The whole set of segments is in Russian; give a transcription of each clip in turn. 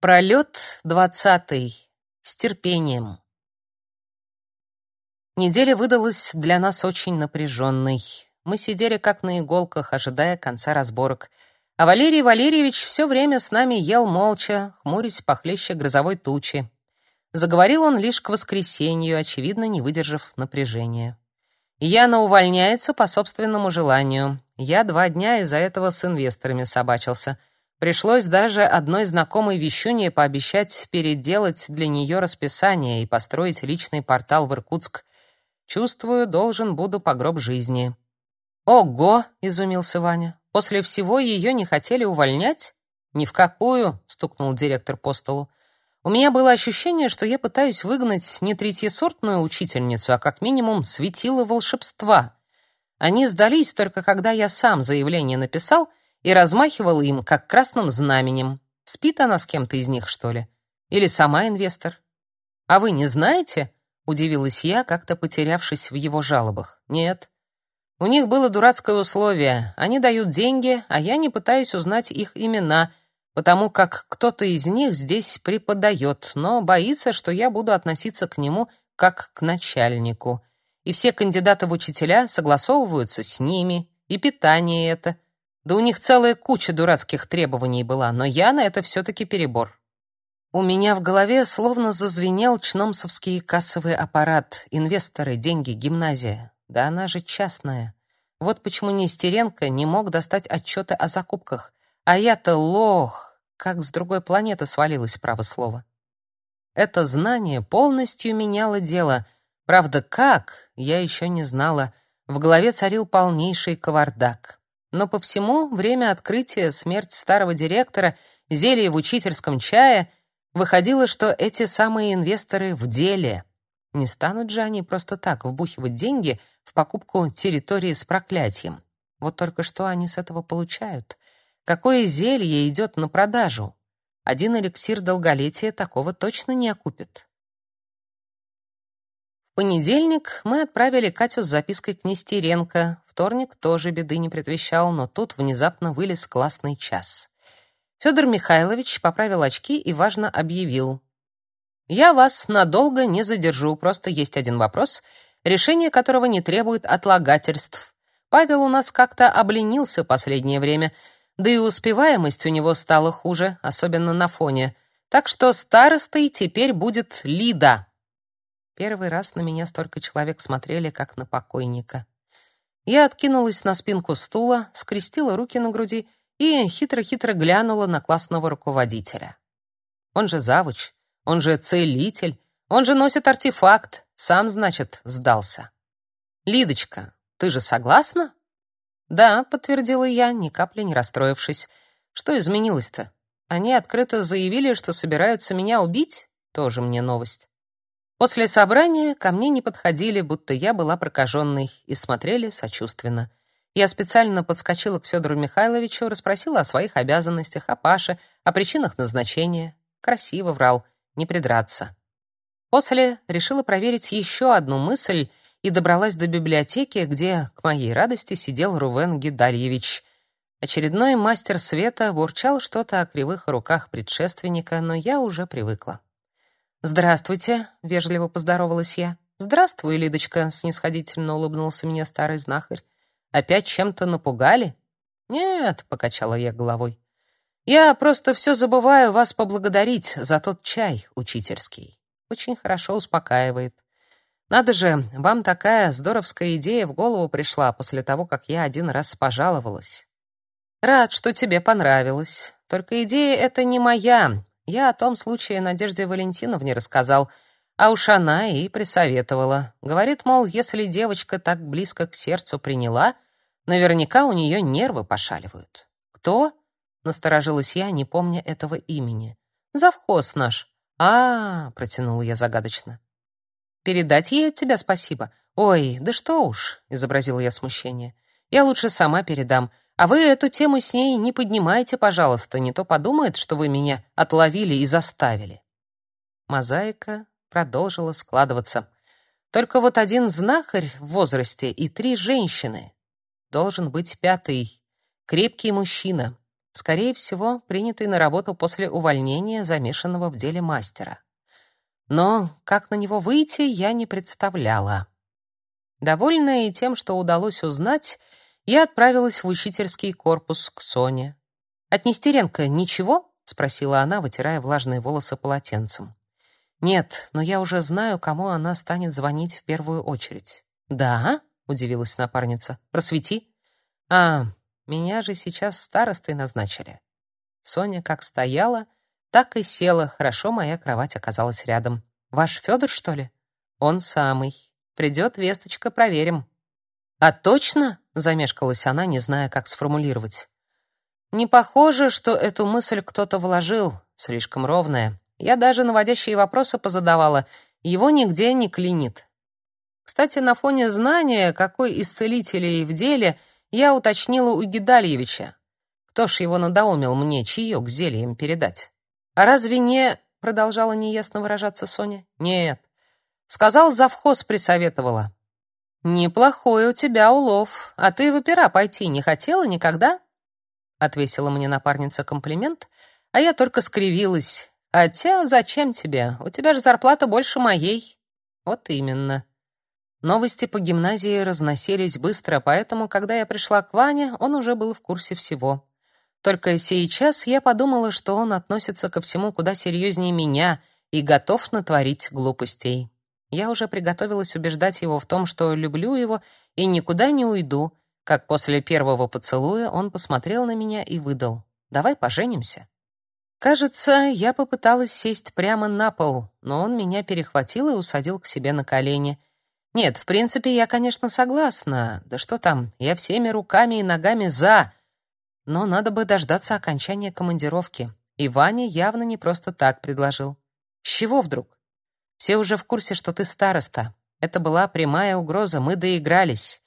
Пролет двадцатый. С терпением. Неделя выдалась для нас очень напряженной. Мы сидели как на иголках, ожидая конца разборок. А Валерий Валерьевич все время с нами ел молча, хмурясь похлеще грозовой тучи. Заговорил он лишь к воскресенью, очевидно, не выдержав напряжения. Яна увольняется по собственному желанию. Я два дня из-за этого с инвесторами собачился — Пришлось даже одной знакомой вещуне пообещать переделать для нее расписание и построить личный портал в Иркутск. Чувствую, должен буду по гроб жизни. Ого, изумился Ваня. После всего ее не хотели увольнять? Ни в какую, стукнул директор по столу. У меня было ощущение, что я пытаюсь выгнать не третьесортную учительницу, а как минимум светило волшебства. Они сдались только когда я сам заявление написал и размахивал им, как красным знаменем. Спит она с кем-то из них, что ли? Или сама инвестор? А вы не знаете? Удивилась я, как-то потерявшись в его жалобах. Нет. У них было дурацкое условие. Они дают деньги, а я не пытаюсь узнать их имена, потому как кто-то из них здесь преподает, но боится, что я буду относиться к нему как к начальнику. И все кандидаты в учителя согласовываются с ними, и питание это — да у них целая куча дурацких требований была, но я на это все-таки перебор. У меня в голове словно зазвенел чномсовский кассовый аппарат. Инвесторы, деньги, гимназия. Да она же частная. Вот почему Нестеренко не мог достать отчеты о закупках. А я-то лох, как с другой планеты свалилось право слово. Это знание полностью меняло дело. Правда, как, я еще не знала. В голове царил полнейший кавардак. Но по всему время открытия, смерть старого директора, зелье в учительском чае, выходило, что эти самые инвесторы в деле. Не станут же они просто так вбухивать деньги в покупку территории с проклятием. Вот только что они с этого получают. Какое зелье идет на продажу? Один эликсир долголетия такого точно не окупит понедельник мы отправили Катю с запиской к Нестеренко. Вторник тоже беды не предвещал, но тут внезапно вылез классный час. Федор Михайлович поправил очки и важно объявил: "Я вас надолго не задержу, просто есть один вопрос, решение которого не требует отлагательств. Павел у нас как-то обленился последнее время, да и успеваемость у него стала хуже, особенно на фоне. Так что старостой теперь будет Лида". Первый раз на меня столько человек смотрели, как на покойника. Я откинулась на спинку стула, скрестила руки на груди и хитро-хитро глянула на классного руководителя. Он же завуч, он же целитель, он же носит артефакт, сам, значит, сдался. Лидочка, ты же согласна? Да, подтвердила я, ни капли не расстроившись. Что изменилось-то? Они открыто заявили, что собираются меня убить? Тоже мне новость. После собрания ко мне не подходили, будто я была прокаженной, и смотрели сочувственно. Я специально подскочила к Федору Михайловичу, расспросила о своих обязанностях, о Паше, о причинах назначения. Красиво врал, не придраться. После решила проверить еще одну мысль и добралась до библиотеки, где, к моей радости, сидел Рувен Гидальевич. Очередной мастер света бурчал что-то о кривых руках предшественника, но я уже привыкла. «Здравствуйте», — вежливо поздоровалась я. «Здравствуй, Лидочка», — снисходительно улыбнулся мне старый знахарь. «Опять чем-то напугали?» «Нет», — покачала я головой. «Я просто все забываю вас поблагодарить за тот чай учительский. Очень хорошо успокаивает. Надо же, вам такая здоровская идея в голову пришла после того, как я один раз пожаловалась. Рад, что тебе понравилось. Только идея эта не моя, я о том случае Надежде Валентиновне рассказал, а уж она и присоветовала. Говорит, мол, если девочка так близко к сердцу приняла, наверняка у нее нервы пошаливают. Кто? Насторожилась я, не помня этого имени. Завхоз наш. А, -а, -а протянула я загадочно. Передать ей от тебя спасибо. Ой, да что уж, изобразила я смущение. Я лучше сама передам. А вы эту тему с ней не поднимайте, пожалуйста, не то подумает, что вы меня отловили и заставили. Мозаика продолжила складываться. Только вот один знахарь в возрасте и три женщины. Должен быть пятый, крепкий мужчина, Скорее всего, принятый на работу после увольнения, замешанного в деле мастера. Но как на него выйти, я не представляла. Довольная и тем, что удалось узнать, я отправилась в учительский корпус к Соне. «От Нестеренко ничего?» — спросила она, вытирая влажные волосы полотенцем. «Нет, но я уже знаю, кому она станет звонить в первую очередь». «Да?» — удивилась напарница. «Просвети». «А, меня же сейчас старостой назначили». Соня как стояла, так и села. Хорошо, моя кровать оказалась рядом. «Ваш Федор, что ли?» «Он самый. Придет весточка, проверим». «А точно?» — замешкалась она, не зная, как сформулировать. «Не похоже, что эту мысль кто-то вложил. Слишком ровная. Я даже наводящие вопросы позадавала. Его нигде не клинит. Кстати, на фоне знания, какой из целителей в деле, я уточнила у Гидальевича. Кто ж его надоумил мне чаек зельем передать? А разве не... Продолжала неясно выражаться Соня. Нет. Сказал, завхоз присоветовала. Неплохой у тебя улов. А ты в опера пойти не хотела никогда? Отвесила мне напарница комплимент, а я только скривилась. Хотя зачем тебе? У тебя же зарплата больше моей. Вот именно. Новости по гимназии разносились быстро, поэтому, когда я пришла к Ване, он уже был в курсе всего. Только сейчас я подумала, что он относится ко всему куда серьезнее меня и готов натворить глупостей. Я уже приготовилась убеждать его в том, что люблю его и никуда не уйду, как после первого поцелуя он посмотрел на меня и выдал: "Давай поженимся". Кажется, я попыталась сесть прямо на пол, но он меня перехватил и усадил к себе на колени. Нет, в принципе, я, конечно, согласна. Да что там, я всеми руками и ногами за. Но надо бы дождаться окончания командировки. И Ваня явно не просто так предложил. С чего вдруг? Все уже в курсе, что ты староста. Это была прямая угроза, мы доигрались.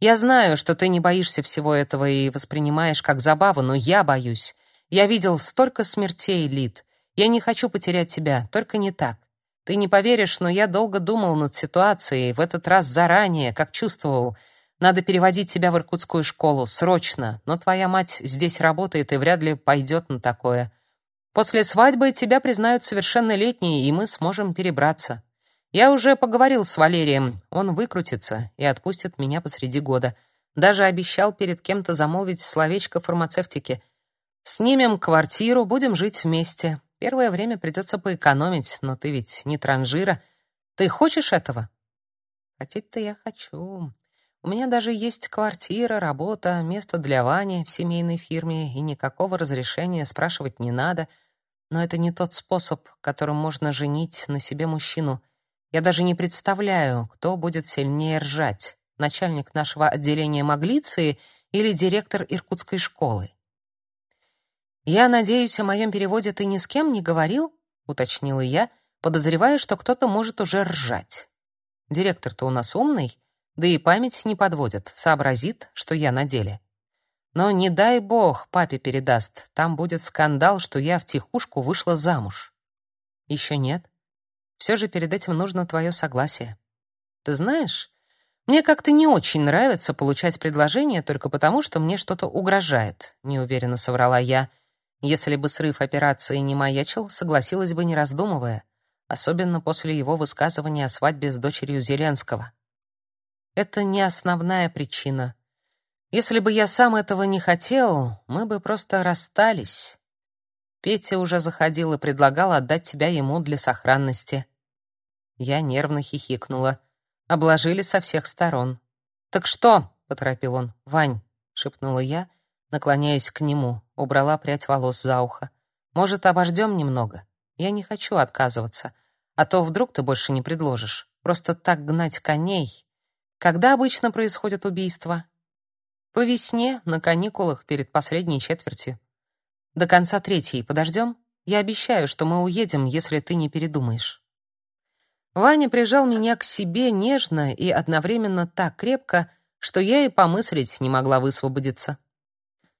Я знаю, что ты не боишься всего этого и воспринимаешь как забаву, но я боюсь. Я видел столько смертей, Лид. Я не хочу потерять тебя, только не так. Ты не поверишь, но я долго думал над ситуацией, в этот раз заранее, как чувствовал. Надо переводить тебя в иркутскую школу, срочно. Но твоя мать здесь работает и вряд ли пойдет на такое. После свадьбы тебя признают совершеннолетней, и мы сможем перебраться. Я уже поговорил с Валерием, он выкрутится и отпустит меня посреди года. Даже обещал перед кем-то замолвить словечко фармацевтики — Снимем квартиру, будем жить вместе. Первое время придется поэкономить, но ты ведь не транжира. Ты хочешь этого? Хотеть-то я хочу. У меня даже есть квартира, работа, место для Вани в семейной фирме, и никакого разрешения спрашивать не надо. Но это не тот способ, которым можно женить на себе мужчину. Я даже не представляю, кто будет сильнее ржать: начальник нашего отделения Маглиции или директор иркутской школы. «Я надеюсь, о моем переводе ты ни с кем не говорил?» — уточнила я, подозревая, что кто-то может уже ржать. Директор-то у нас умный, да и память не подводит, сообразит, что я на деле. Но не дай бог папе передаст, там будет скандал, что я в тихушку вышла замуж. Еще нет. Все же перед этим нужно твое согласие. Ты знаешь, мне как-то не очень нравится получать предложение только потому, что мне что-то угрожает, неуверенно соврала я, — если бы срыв операции не маячил, согласилась бы не раздумывая, особенно после его высказывания о свадьбе с дочерью Зеленского. Это не основная причина. Если бы я сам этого не хотел, мы бы просто расстались. Петя уже заходил и предлагал отдать тебя ему для сохранности. Я нервно хихикнула. Обложили со всех сторон. «Так что?» — поторопил он. «Вань», — шепнула я, наклоняясь к нему, убрала прядь волос за ухо. Может, обождем немного? Я не хочу отказываться, а то вдруг ты больше не предложишь. Просто так гнать коней. Когда обычно происходит убийство? По весне, на каникулах перед последней четвертью. До конца третьей подождем? Я обещаю, что мы уедем, если ты не передумаешь. Ваня прижал меня к себе нежно и одновременно так крепко, что я и помыслить не могла высвободиться.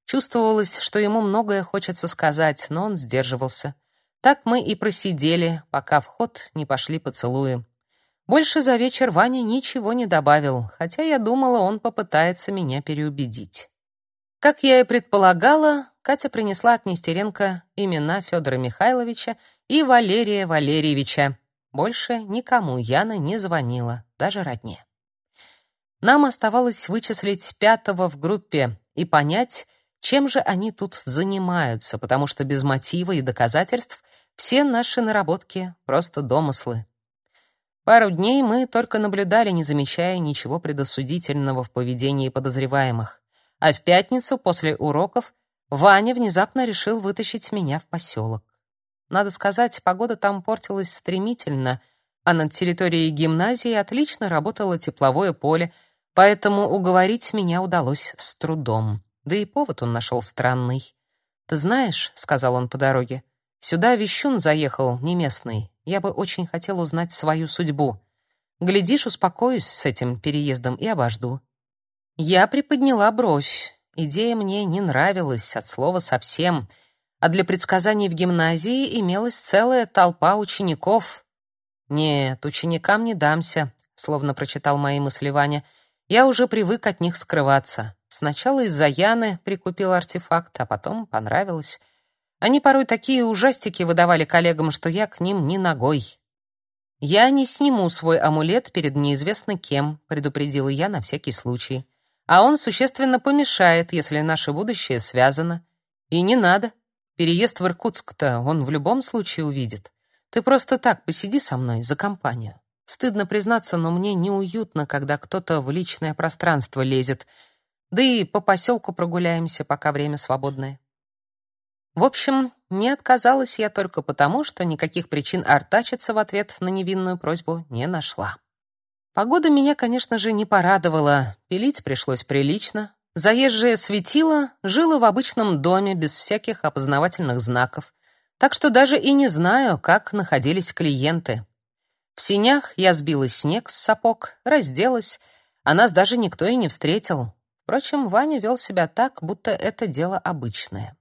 Чувствовалось, что ему многое хочется сказать, но он сдерживался. Так мы и просидели, пока в ход не пошли поцелуи. Больше за вечер Ваня ничего не добавил, хотя я думала, он попытается меня переубедить. Как я и предполагала, Катя принесла от Нестеренко имена Федора Михайловича и Валерия Валерьевича. Больше никому Яна не звонила, даже родне. Нам оставалось вычислить пятого в группе и понять, чем же они тут занимаются, потому что без мотива и доказательств все наши наработки — просто домыслы. Пару дней мы только наблюдали, не замечая ничего предосудительного в поведении подозреваемых. А в пятницу после уроков Ваня внезапно решил вытащить меня в поселок. Надо сказать, погода там портилась стремительно, а над территорией гимназии отлично работало тепловое поле, поэтому уговорить меня удалось с трудом. Да и повод он нашел странный. «Ты знаешь», — сказал он по дороге, — «сюда вещун заехал, не местный. Я бы очень хотел узнать свою судьбу. Глядишь, успокоюсь с этим переездом и обожду». Я приподняла бровь. Идея мне не нравилась от слова совсем — а для предсказаний в гимназии имелась целая толпа учеников. «Нет, ученикам не дамся», — словно прочитал мои мысли Ваня. «Я уже привык от них скрываться. Сначала из-за Яны прикупил артефакт, а потом понравилось. Они порой такие ужастики выдавали коллегам, что я к ним ни ногой». «Я не сниму свой амулет перед неизвестно кем», — предупредила я на всякий случай. «А он существенно помешает, если наше будущее связано. И не надо, Переезд в Иркутск-то он в любом случае увидит. Ты просто так посиди со мной за компанию. Стыдно признаться, но мне неуютно, когда кто-то в личное пространство лезет. Да и по поселку прогуляемся, пока время свободное. В общем, не отказалась я только потому, что никаких причин артачиться в ответ на невинную просьбу не нашла. Погода меня, конечно же, не порадовала. Пилить пришлось прилично, Заезжее светило жило в обычном доме без всяких опознавательных знаков, так что даже и не знаю, как находились клиенты. В синях я сбила снег с сапог, разделась, а нас даже никто и не встретил. Впрочем, Ваня вел себя так, будто это дело обычное.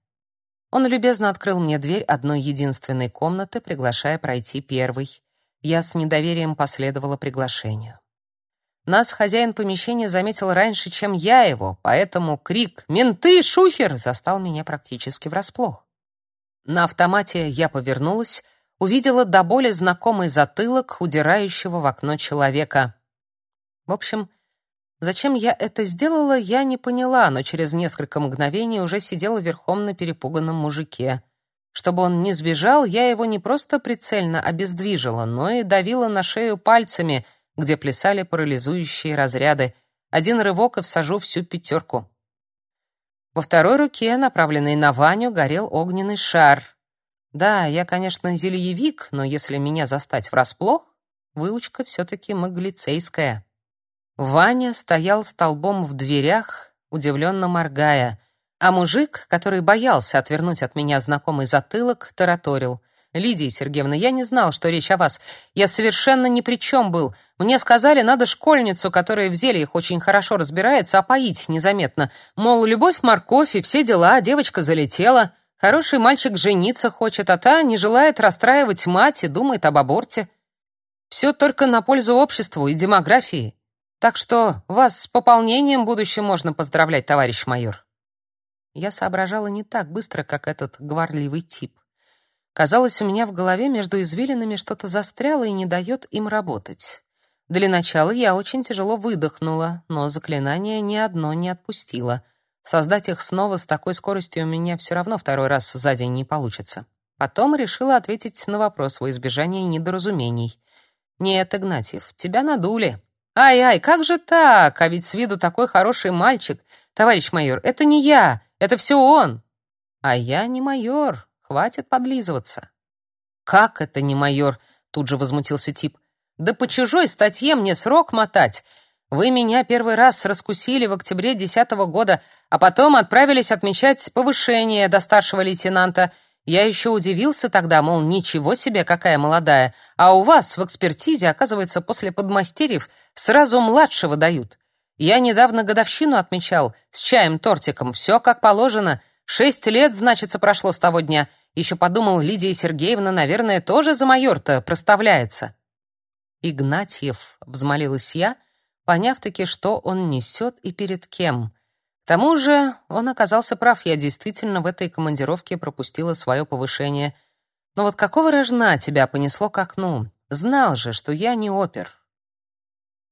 Он любезно открыл мне дверь одной единственной комнаты, приглашая пройти первый. Я с недоверием последовала приглашению. Нас хозяин помещения заметил раньше, чем я его, поэтому крик «Менты! Шухер!» застал меня практически врасплох. На автомате я повернулась, увидела до боли знакомый затылок удирающего в окно человека. В общем, зачем я это сделала, я не поняла, но через несколько мгновений уже сидела верхом на перепуганном мужике. Чтобы он не сбежал, я его не просто прицельно обездвижила, но и давила на шею пальцами — где плясали парализующие разряды. Один рывок и всажу всю пятерку. Во второй руке, направленной на Ваню, горел огненный шар. Да, я, конечно, зельевик, но если меня застать врасплох, выучка все-таки маглицейская. Ваня стоял столбом в дверях, удивленно моргая, а мужик, который боялся отвернуть от меня знакомый затылок, тараторил — Лидия Сергеевна, я не знал, что речь о вас. Я совершенно ни при чем был. Мне сказали, надо школьницу, которая в зельях очень хорошо разбирается, опоить незаметно. Мол, любовь, морковь и все дела, девочка залетела. Хороший мальчик жениться хочет, а та не желает расстраивать мать и думает об аборте. Все только на пользу обществу и демографии. Так что вас с пополнением будущем можно поздравлять, товарищ майор. Я соображала не так быстро, как этот гварливый тип. Казалось, у меня в голове между извилинами что-то застряло и не дает им работать. Для начала я очень тяжело выдохнула, но заклинание ни одно не отпустило. Создать их снова с такой скоростью у меня все равно второй раз за день не получится. Потом решила ответить на вопрос во избежание недоразумений. «Нет, Игнатьев, тебя надули». «Ай-ай, как же так? А ведь с виду такой хороший мальчик. Товарищ майор, это не я, это все он». «А я не майор, Хватит подлизываться. Как это не майор? Тут же возмутился тип. Да по чужой статье мне срок мотать. Вы меня первый раз раскусили в октябре десятого года, а потом отправились отмечать повышение до старшего лейтенанта. Я еще удивился тогда, мол, ничего себе, какая молодая. А у вас в экспертизе, оказывается, после подмастерьев сразу младшего дают. Я недавно годовщину отмечал с чаем-тортиком, все как положено — Шесть лет, значится, прошло с того дня. Еще подумал, Лидия Сергеевна, наверное, тоже за майор-то проставляется. Игнатьев, взмолилась я, поняв таки, что он несет и перед кем. К тому же он оказался прав, я действительно в этой командировке пропустила свое повышение. Но вот какого рожна тебя понесло к окну? Знал же, что я не опер.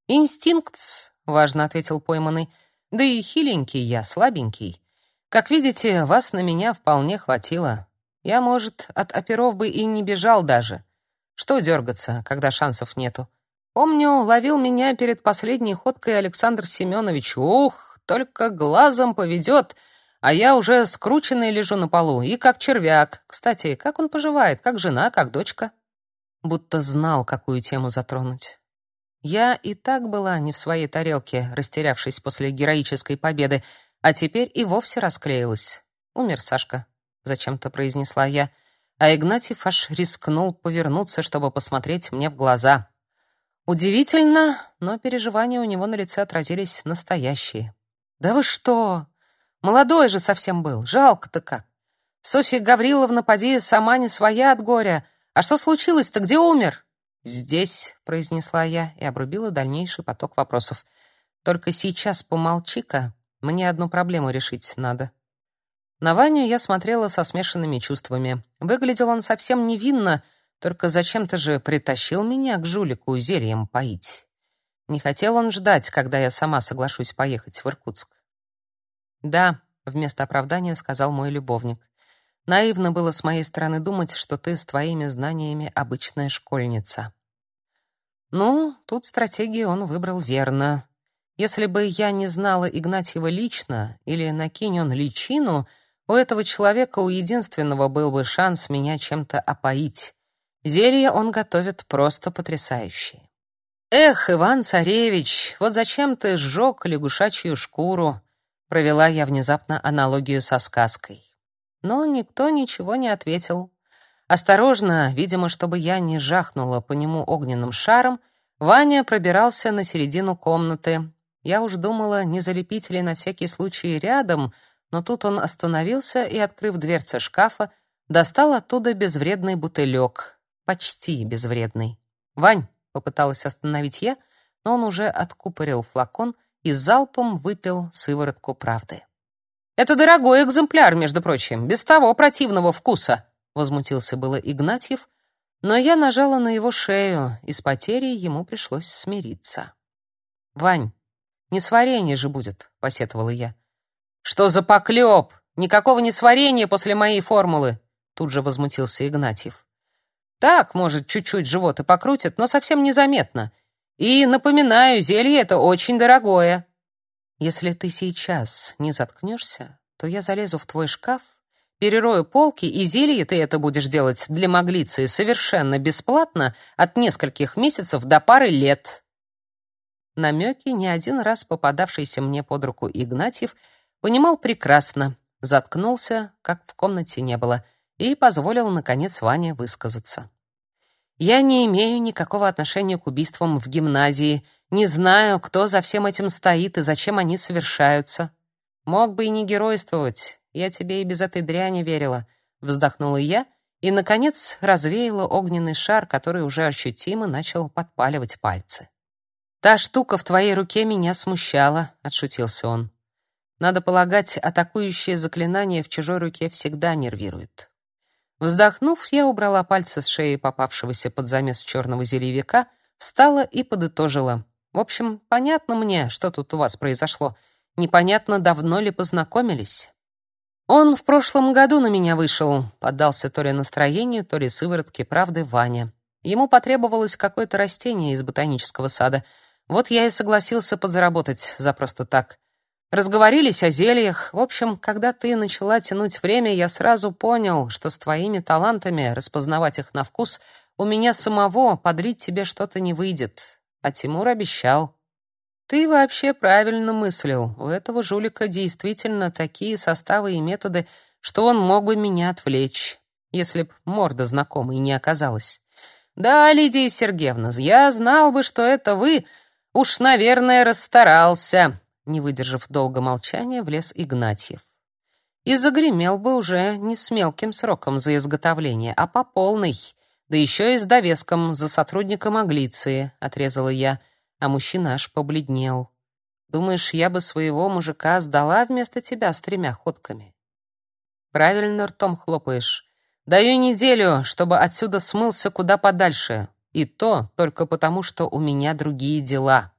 «Инстинкт», — важно ответил пойманный. «Да и хиленький я, слабенький. Как видите, вас на меня вполне хватило. Я, может, от оперов бы и не бежал даже. Что дергаться, когда шансов нету? Помню, ловил меня перед последней ходкой Александр Семенович. Ух, только глазом поведет, а я уже скрученный лежу на полу и как червяк. Кстати, как он поживает? Как жена, как дочка?» Будто знал, какую тему затронуть. Я и так была не в своей тарелке, растерявшись после героической победы, а теперь и вовсе расклеилась. Умер Сашка, зачем-то произнесла я, а Игнатьев аж рискнул повернуться, чтобы посмотреть мне в глаза. Удивительно, но переживания у него на лице отразились настоящие. Да вы что? Молодой же совсем был, жалко-то как. Софья Гавриловна поди сама не своя от горя. А что случилось-то, где умер? «Здесь», — произнесла я и обрубила дальнейший поток вопросов. «Только сейчас помолчи-ка, мне одну проблему решить надо». На Ваню я смотрела со смешанными чувствами. Выглядел он совсем невинно, только зачем-то же притащил меня к жулику зельем поить. Не хотел он ждать, когда я сама соглашусь поехать в Иркутск. «Да», — вместо оправдания сказал мой любовник. Наивно было с моей стороны думать, что ты с твоими знаниями обычная школьница. Ну, тут стратегию он выбрал верно. Если бы я не знала Игнатьева лично или накинь он личину, у этого человека у единственного был бы шанс меня чем-то опоить. Зелья он готовит просто потрясающие. Эх, Иван Царевич, вот зачем ты сжег лягушачью шкуру? Провела я внезапно аналогию со сказкой но никто ничего не ответил. Осторожно, видимо, чтобы я не жахнула по нему огненным шаром, Ваня пробирался на середину комнаты. Я уж думала, не залепить ли на всякий случай рядом, но тут он остановился и, открыв дверцы шкафа, достал оттуда безвредный бутылек. Почти безвредный. «Вань!» — попыталась остановить я, но он уже откупорил флакон и залпом выпил сыворотку правды. Это дорогой экземпляр, между прочим, без того противного вкуса, возмутился было Игнатьев, но я нажала на его шею, и с потерей ему пришлось смириться. Вань, не сварение же будет, посетовала я. Что за поклеп? Никакого несварения после моей формулы, тут же возмутился Игнатьев. Так, может, чуть-чуть живот и покрутит, но совсем незаметно. И напоминаю, зелье это очень дорогое. Если ты сейчас не заткнешься, то я залезу в твой шкаф, перерою полки, и зелье ты это будешь делать для маглиции совершенно бесплатно от нескольких месяцев до пары лет. Намеки, не один раз попадавшийся мне под руку Игнатьев, понимал прекрасно, заткнулся, как в комнате не было, и позволил, наконец, Ване высказаться. «Я не имею никакого отношения к убийствам в гимназии не знаю, кто за всем этим стоит и зачем они совершаются. Мог бы и не геройствовать. Я тебе и без этой дряни верила, вздохнула я и наконец развеяла огненный шар, который уже ощутимо начал подпаливать пальцы. Та штука в твоей руке меня смущала, отшутился он. Надо полагать, атакующее заклинание в чужой руке всегда нервирует. Вздохнув, я убрала пальцы с шеи попавшегося под замес черного зельевика, встала и подытожила: в общем, понятно мне, что тут у вас произошло. Непонятно, давно ли познакомились. Он в прошлом году на меня вышел, поддался то ли настроению, то ли сыворотке правды Ваня. Ему потребовалось какое-то растение из ботанического сада. Вот я и согласился подзаработать за просто так. Разговорились о зельях. В общем, когда ты начала тянуть время, я сразу понял, что с твоими талантами распознавать их на вкус у меня самого подрить тебе что-то не выйдет. А Тимур обещал. Ты вообще правильно мыслил. У этого жулика действительно такие составы и методы, что он мог бы меня отвлечь, если б морда знакомой не оказалась. Да, Лидия Сергеевна, я знал бы, что это вы. Уж, наверное, расстарался. Не выдержав долго молчания, влез Игнатьев. И загремел бы уже не с мелким сроком за изготовление, а по полной. Да еще и с довеском за сотрудником Аглиции, отрезала я, а мужчина аж побледнел. Думаешь, я бы своего мужика сдала вместо тебя с тремя ходками? Правильно ртом хлопаешь. Даю неделю, чтобы отсюда смылся куда подальше. И то только потому, что у меня другие дела.